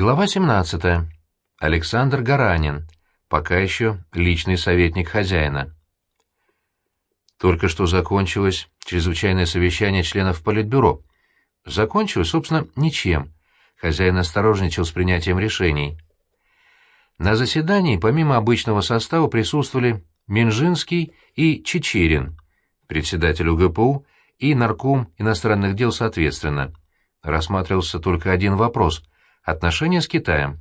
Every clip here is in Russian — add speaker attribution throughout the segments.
Speaker 1: Глава 17. Александр Гаранин, пока еще личный советник хозяина. Только что закончилось чрезвычайное совещание членов Политбюро. Закончилось, собственно, ничем. Хозяин осторожничал с принятием решений. На заседании помимо обычного состава присутствовали Минжинский и Чечерин, председатель УГПУ и нарком иностранных дел соответственно. Рассматривался только один вопрос — Отношения с Китаем.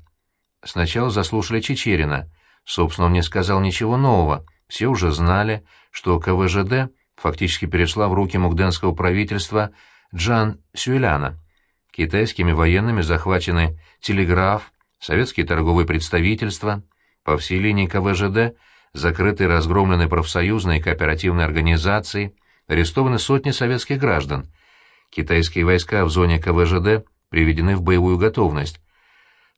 Speaker 1: Сначала заслушали Чечерина. Собственно, он не сказал ничего нового. Все уже знали, что КВЖД фактически перешла в руки мугденского правительства Джан Сюэляна. Китайскими военными захвачены телеграф, советские торговые представительства, по всей линии КВЖД закрыты и разгромлены профсоюзные и кооперативные организации, арестованы сотни советских граждан. Китайские войска в зоне КВЖД приведены в боевую готовность.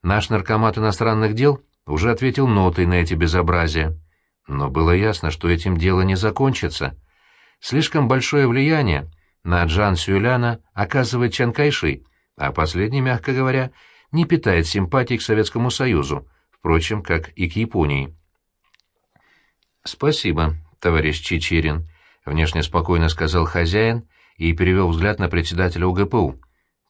Speaker 1: Наш наркомат иностранных дел уже ответил нотой на эти безобразия. Но было ясно, что этим дело не закончится. Слишком большое влияние на Джан Сюэляна оказывает Чан Кайши, а последний, мягко говоря, не питает симпатий к Советскому Союзу, впрочем, как и к Японии. «Спасибо, товарищ Чечерин», — внешне спокойно сказал хозяин и перевел взгляд на председателя УГПУ.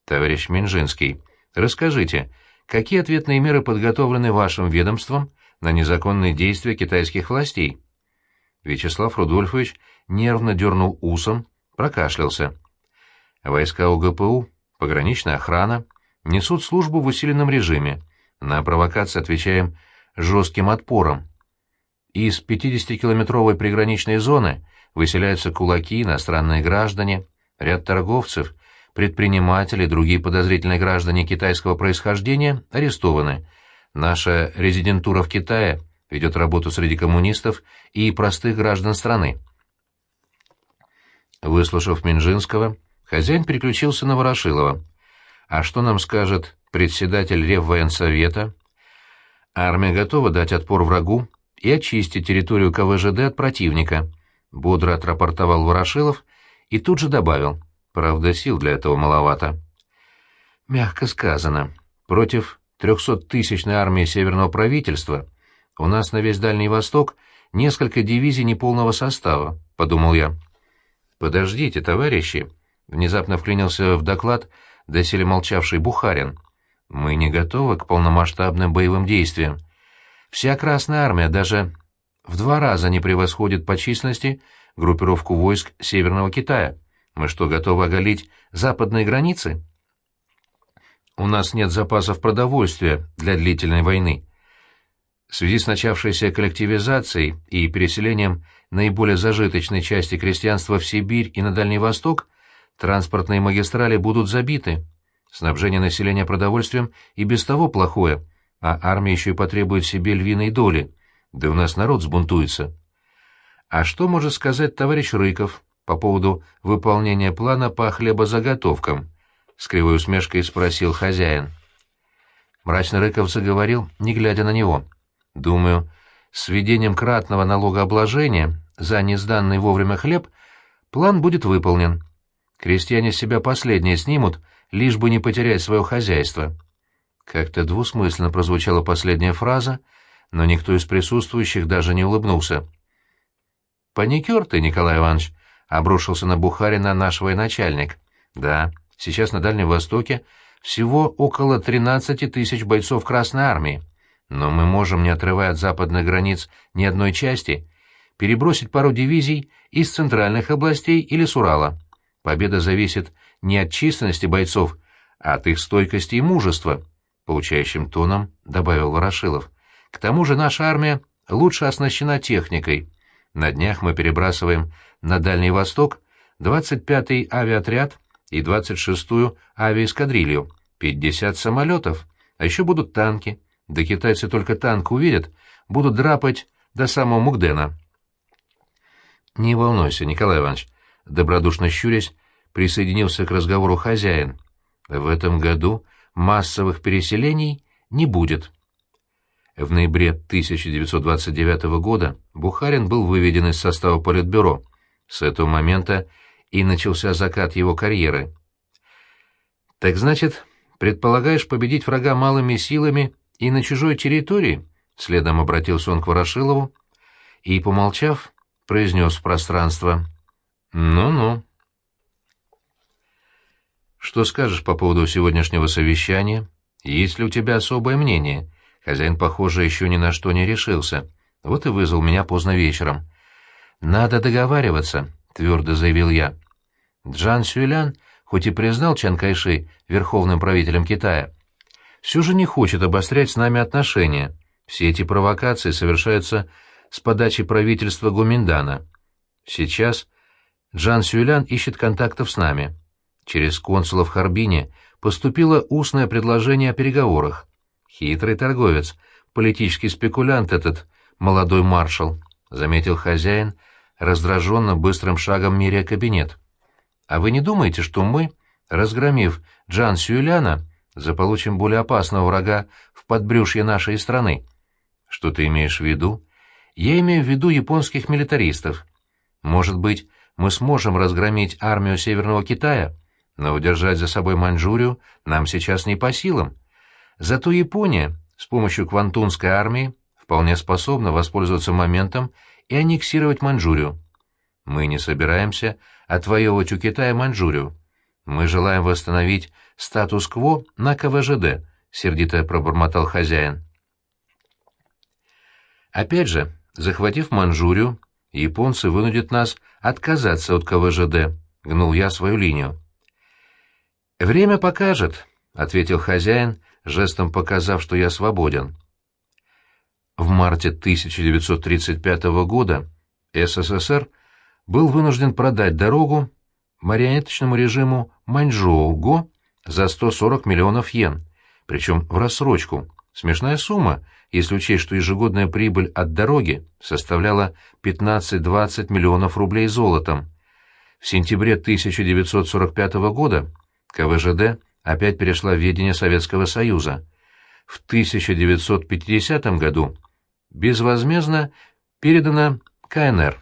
Speaker 1: Товарищ Минжинский, расскажите, какие ответные меры подготовлены вашим ведомством на незаконные действия китайских властей? Вячеслав Рудольфович нервно дернул усом, прокашлялся. Войска УГПУ, пограничная охрана, несут службу в усиленном режиме. На провокации отвечаем жестким отпором. Из 50-километровой приграничной зоны выселяются кулаки, иностранные граждане, ряд торговцев предприниматели и другие подозрительные граждане китайского происхождения арестованы. Наша резидентура в Китае ведет работу среди коммунистов и простых граждан страны. Выслушав Минжинского, хозяин переключился на Ворошилова. «А что нам скажет председатель Реввоенсовета?» «Армия готова дать отпор врагу и очистить территорию КВЖД от противника», — бодро отрапортовал Ворошилов и тут же добавил — Правда, сил для этого маловато. Мягко сказано. Против трехсоттысячной армии Северного правительства у нас на весь Дальний Восток несколько дивизий неполного состава, — подумал я. Подождите, товарищи, — внезапно вклинился в доклад доселе молчавший Бухарин. Мы не готовы к полномасштабным боевым действиям. Вся Красная Армия даже в два раза не превосходит по численности группировку войск Северного Китая. Мы что, готовы оголить западные границы? У нас нет запасов продовольствия для длительной войны. В связи с начавшейся коллективизацией и переселением наиболее зажиточной части крестьянства в Сибирь и на Дальний Восток, транспортные магистрали будут забиты. Снабжение населения продовольствием и без того плохое, а армия еще и потребует себе львиной доли. Да у нас народ сбунтуется. А что может сказать товарищ Рыков? По поводу выполнения плана по хлебозаготовкам?» — с кривой усмешкой спросил хозяин. Мрачно Рыков заговорил, не глядя на него. «Думаю, с введением кратного налогообложения за несданный вовремя хлеб план будет выполнен. Крестьяне себя последние снимут, лишь бы не потерять свое хозяйство». Как-то двусмысленно прозвучала последняя фраза, но никто из присутствующих даже не улыбнулся. «Паникер ты, Николай Иванович», обрушился на Бухарина наш военачальник. Да, сейчас на Дальнем Востоке всего около 13 тысяч бойцов Красной Армии, но мы можем, не отрывая от западных границ ни одной части, перебросить пару дивизий из центральных областей или с Урала. Победа зависит не от численности бойцов, а от их стойкости и мужества, — получающим тоном добавил Ворошилов. К тому же наша армия лучше оснащена техникой. На днях мы перебрасываем на Дальний Восток 25-й авиаотряд и 26-ю авиаэскадрилью, 50 самолетов, а еще будут танки. Да китайцы только танк увидят, будут драпать до самого Мугдена. «Не волнуйся, Николай Иванович», — добродушно щурясь, присоединился к разговору хозяин. «В этом году массовых переселений не будет». В ноябре 1929 года Бухарин был выведен из состава Политбюро. С этого момента и начался закат его карьеры. «Так значит, предполагаешь победить врага малыми силами и на чужой территории?» Следом обратился он к Ворошилову и, помолчав, произнес в пространство. «Ну-ну». «Что скажешь по поводу сегодняшнего совещания? Есть ли у тебя особое мнение?» Хозяин, похоже, еще ни на что не решился. Вот и вызвал меня поздно вечером. «Надо договариваться», — твердо заявил я. Джан Сюэлян, хоть и признал Чан Кайши верховным правителем Китая, все же не хочет обострять с нами отношения. Все эти провокации совершаются с подачи правительства Гуминдана. Сейчас Джан Сюэлян ищет контактов с нами. Через консула в Харбине поступило устное предложение о переговорах. Хитрый торговец, политический спекулянт этот молодой маршал, — заметил хозяин, раздраженно быстрым шагом меряя кабинет. А вы не думаете, что мы, разгромив Джан Сюэляна, заполучим более опасного врага в подбрюшье нашей страны? Что ты имеешь в виду? Я имею в виду японских милитаристов. Может быть, мы сможем разгромить армию Северного Китая, но удержать за собой Маньчжурию нам сейчас не по силам. Зато Япония с помощью Квантунской армии вполне способна воспользоваться моментом и аннексировать Маньчжурию. Мы не собираемся отвоевывать у Китая Маньчжурию. Мы желаем восстановить статус-кво на КВЖД, — сердито пробормотал хозяин. Опять же, захватив Маньчжурию, японцы вынудят нас отказаться от КВЖД, — гнул я свою линию. «Время покажет», — ответил хозяин, жестом показав, что я свободен. В марте 1935 года СССР был вынужден продать дорогу марионеточному режиму Маньчжоу-Го за 140 миллионов йен, причем в рассрочку. Смешная сумма, если учесть, что ежегодная прибыль от дороги составляла 15-20 миллионов рублей золотом. В сентябре 1945 года КВЖД опять перешла в ведение Советского Союза. В 1950 году безвозмездно передана КНР.